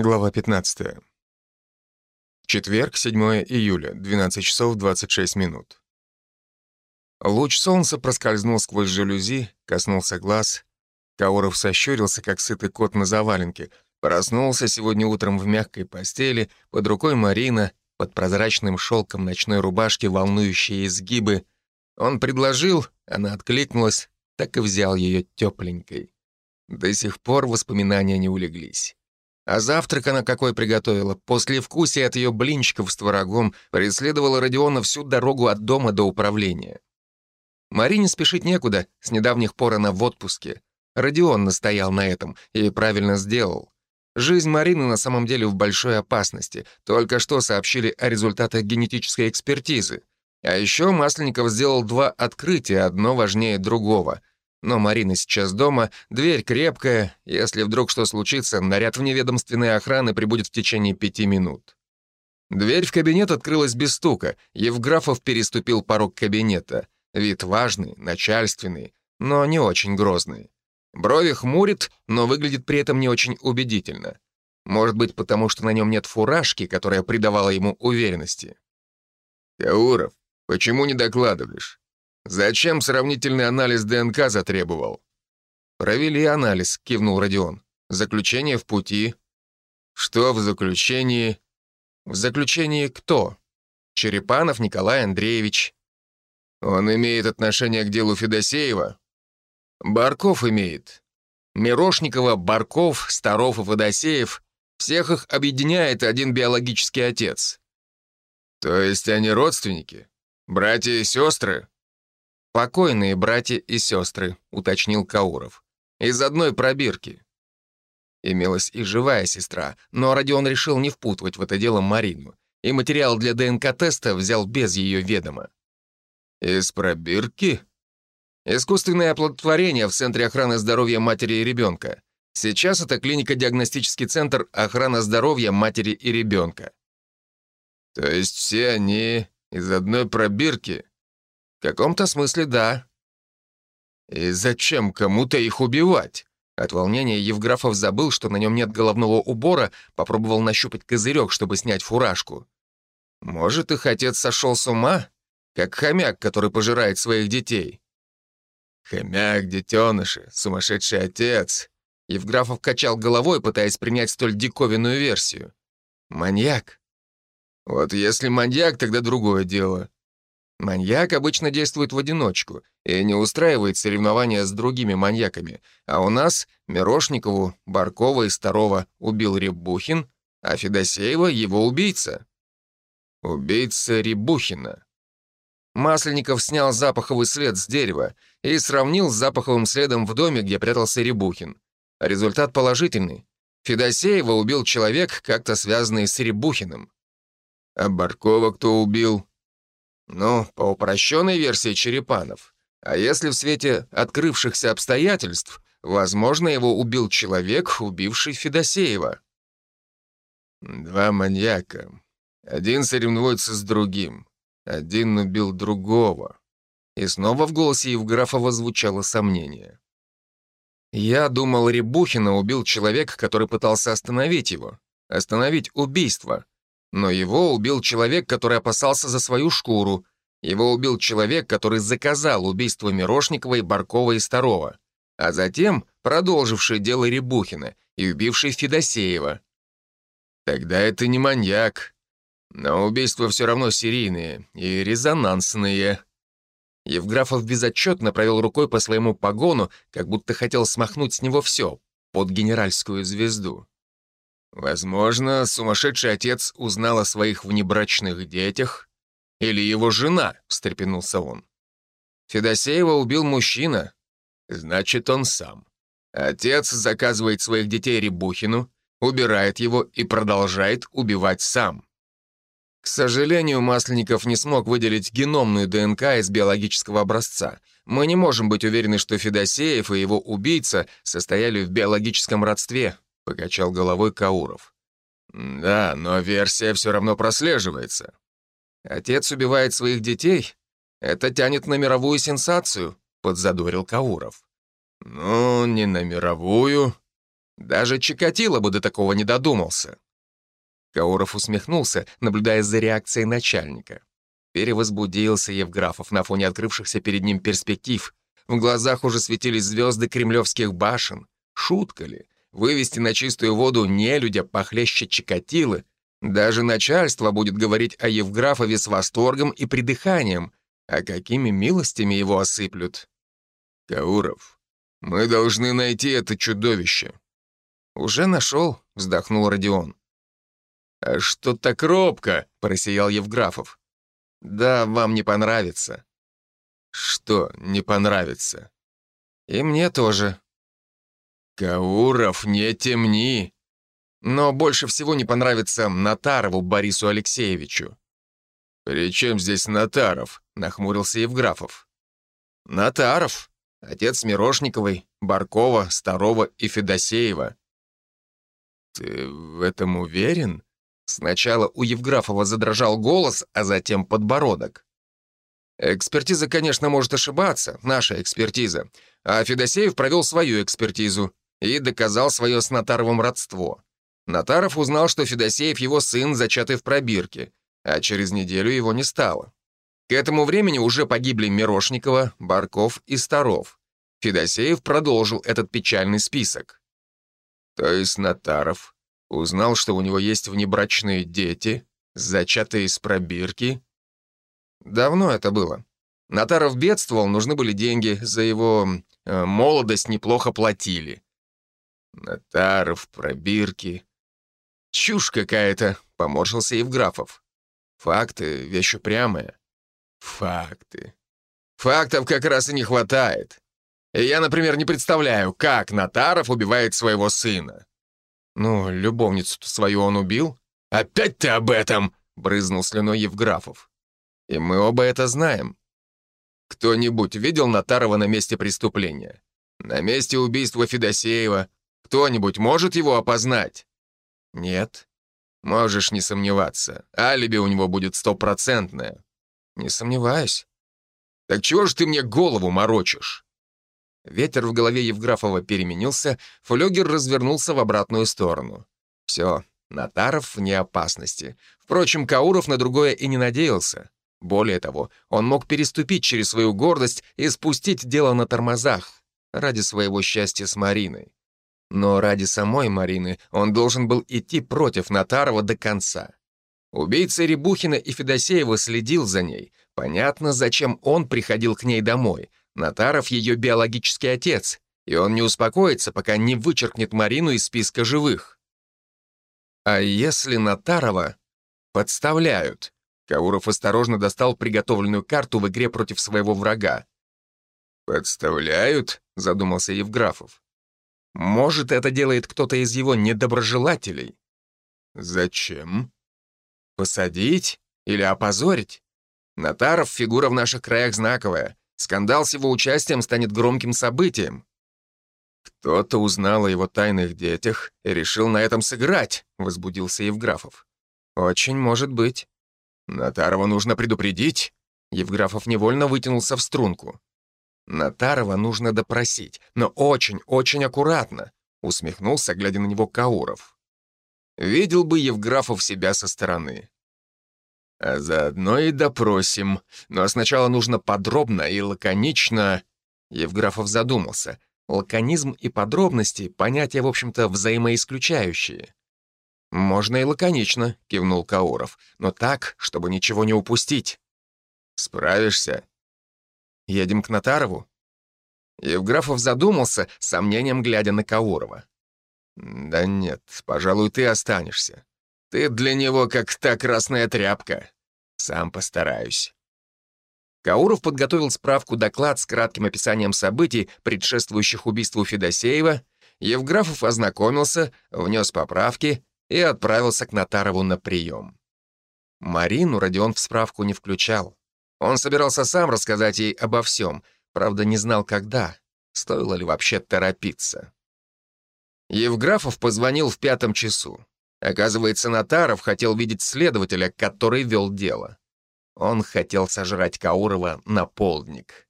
Глава 15. Четверг, 7 июля, 12 часов 26 минут. Луч солнца проскользнул сквозь жалюзи, коснулся глаз. Кауров сощурился, как сытый кот на заваленке. Проснулся сегодня утром в мягкой постели, под рукой Марина, под прозрачным шелком ночной рубашки волнующие изгибы. Он предложил, она откликнулась, так и взял ее тепленькой. До сих пор воспоминания не улеглись. А завтрак она какой приготовила. После вкусия от ее блинчиков с творогом преследовала Родиона всю дорогу от дома до управления. Марине спешить некуда, с недавних пор она в отпуске. Родион настоял на этом и правильно сделал. Жизнь Марины на самом деле в большой опасности. Только что сообщили о результатах генетической экспертизы. А еще Масленников сделал два открытия, одно важнее другого. Но Марина сейчас дома, дверь крепкая. Если вдруг что случится, наряд вневедомственной охраны прибудет в течение пяти минут. Дверь в кабинет открылась без стука. Евграфов переступил порог кабинета. Вид важный, начальственный, но не очень грозный. Брови хмурит, но выглядит при этом не очень убедительно. Может быть, потому что на нем нет фуражки, которая придавала ему уверенности. «Кауров, почему не докладываешь? Зачем сравнительный анализ ДНК затребовал? Провели анализ, кивнул Родион. Заключение в пути. Что в заключении? В заключении кто? Черепанов Николай Андреевич. Он имеет отношение к делу Федосеева? Барков имеет. Мирошникова, Барков, Старов и Федосеев всех их объединяет один биологический отец. То есть они родственники? Братья и сестры? «Покойные братья и сестры», — уточнил Кауров. «Из одной пробирки». Имелась и живая сестра, но Родион решил не впутывать в это дело Марину, и материал для ДНК-теста взял без ее ведома. «Из пробирки?» Искусственное оплодотворение в Центре охраны здоровья матери и ребенка. Сейчас это клинико-диагностический центр охраны здоровья матери и ребенка. То есть все они из одной пробирки? В каком-то смысле да. И зачем кому-то их убивать? От волнения Евграфов забыл, что на нем нет головного убора, попробовал нащупать козырек, чтобы снять фуражку. Может, их отец сошел с ума? Как хомяк, который пожирает своих детей. Хомяк, детеныши, сумасшедший отец. Евграфов качал головой, пытаясь принять столь диковинную версию. Маньяк. Вот если маньяк, тогда другое дело. Маньяк обычно действует в одиночку и не устраивает соревнования с другими маньяками, а у нас Мирошникову, Баркова и Старова убил Рябухин, а Федосеева — его убийца. Убийца Рябухина. Масленников снял запаховый след с дерева и сравнил с запаховым следом в доме, где прятался Рябухин. Результат положительный. Федосеева убил человек, как-то связанный с Рябухиным. А Баркова кто убил? Ну, по упрощенной версии Черепанов. А если в свете открывшихся обстоятельств, возможно, его убил человек, убивший Федосеева. Два маньяка. Один соревнуется с другим. Один убил другого. И снова в голосе Евграфова звучало сомнение. Я думал, Рябухина убил человек, который пытался остановить его. Остановить убийство. Но его убил человек, который опасался за свою шкуру. Его убил человек, который заказал убийство Мирошникова Баркова и Старова, а затем продолживший дело Рябухина и убивший Федосеева. Тогда это не маньяк. Но убийства все равно серийные и резонансные. Евграфов безотчетно провел рукой по своему погону, как будто хотел смахнуть с него все, под генеральскую звезду. Возможно, сумасшедший отец узнал о своих внебрачных детях. Или его жена, встрепенулся он. Федосеева убил мужчина. Значит, он сам. Отец заказывает своих детей Рябухину, убирает его и продолжает убивать сам. К сожалению, Масленников не смог выделить геномную ДНК из биологического образца. Мы не можем быть уверены, что Федосеев и его убийца состояли в биологическом родстве, покачал головой Кауров. «Да, но версия все равно прослеживается. Отец убивает своих детей? Это тянет на мировую сенсацию», — подзадорил Кауров. «Ну, не на мировую. Даже Чикатило бы до такого не додумался. Кауров усмехнулся, наблюдая за реакцией начальника. Перевозбудился Евграфов на фоне открывшихся перед ним перспектив. В глазах уже светились звезды кремлевских башен. Шутка ли? Вывести на чистую воду нелюдя похлеще Чикатилы? Даже начальство будет говорить о Евграфове с восторгом и придыханием. А какими милостями его осыплют? Кауров, мы должны найти это чудовище. Уже нашел, вздохнул Родион. «А что так робко?» — просиял Евграфов. «Да, вам не понравится». «Что не понравится?» «И мне тоже». «Кауров, не темни!» «Но больше всего не понравится Натарову Борису Алексеевичу». «При чем здесь Натаров?» — нахмурился Евграфов. «Натаров, отец Мирошниковой, Баркова, Старова и Федосеева». «Ты в этом уверен?» Сначала у Евграфова задрожал голос, а затем подбородок. Экспертиза, конечно, может ошибаться, наша экспертиза. А Федосеев провел свою экспертизу и доказал свое с Натаровым родство. Натаров узнал, что Федосеев его сын, зачатый в пробирке, а через неделю его не стало. К этому времени уже погибли Мирошникова, Барков и Старов. Федосеев продолжил этот печальный список. То есть Натаров Узнал, что у него есть внебрачные дети, зачатые из пробирки. Давно это было. Натаров бедствовал, нужны были деньги, за его э, молодость неплохо платили. Натаров, пробирки. Чушь какая-то, поморщился Евграфов. Факты — вещь упрямая. Факты. Фактов как раз и не хватает. Я, например, не представляю, как Натаров убивает своего сына. «Ну, любовницу-то свою он убил?» «Опять ты об этом!» — брызнул слюной Евграфов. «И мы оба это знаем. Кто-нибудь видел Натарова на месте преступления? На месте убийства Федосеева? Кто-нибудь может его опознать?» «Нет». «Можешь не сомневаться. Алиби у него будет стопроцентное». «Не сомневаюсь». «Так чего же ты мне голову морочишь?» Ветер в голове Евграфова переменился, флюгер развернулся в обратную сторону. Все, Натаров вне опасности. Впрочем, Кауров на другое и не надеялся. Более того, он мог переступить через свою гордость и спустить дело на тормозах ради своего счастья с Мариной. Но ради самой Марины он должен был идти против Натарова до конца. Убийца Рябухина и Федосеева следил за ней. Понятно, зачем он приходил к ней домой. Натаров — ее биологический отец, и он не успокоится, пока не вычеркнет Марину из списка живых. А если Натарова подставляют? Кауров осторожно достал приготовленную карту в игре против своего врага. «Подставляют?» — задумался Евграфов. «Может, это делает кто-то из его недоброжелателей?» «Зачем?» «Посадить или опозорить? Натаров — фигура в наших краях знаковая. Скандал с его участием станет громким событием. Кто-то узнал о его тайных детях и решил на этом сыграть, возбудился Евграфов. Очень может быть. Натарова нужно предупредить. Евграфов невольно вытянулся в струнку. Натарова нужно допросить, но очень-очень аккуратно, усмехнулся, глядя на него Кауров. Видел бы Евграфов себя со стороны. А заодно и допросим. Но сначала нужно подробно и лаконично...» Евграфов задумался. Лаконизм и подробности — понятия, в общем-то, взаимоисключающие. «Можно и лаконично», — кивнул Кауров, «но так, чтобы ничего не упустить». «Справишься?» «Едем к Натарову?» Евграфов задумался, сомнением глядя на Каурова. «Да нет, пожалуй, ты останешься. Ты для него как та красная тряпка. Сам постараюсь». Кауров подготовил справку-доклад с кратким описанием событий, предшествующих убийству Федосеева, Евграфов ознакомился, внес поправки и отправился к Натарову на прием. Марину Родион в справку не включал. Он собирался сам рассказать ей обо всем, правда, не знал, когда, стоило ли вообще торопиться. Евграфов позвонил в пятом часу. Оказывается, Натаров хотел видеть следователя, который вел дело. Он хотел сожрать Каурова на полдник.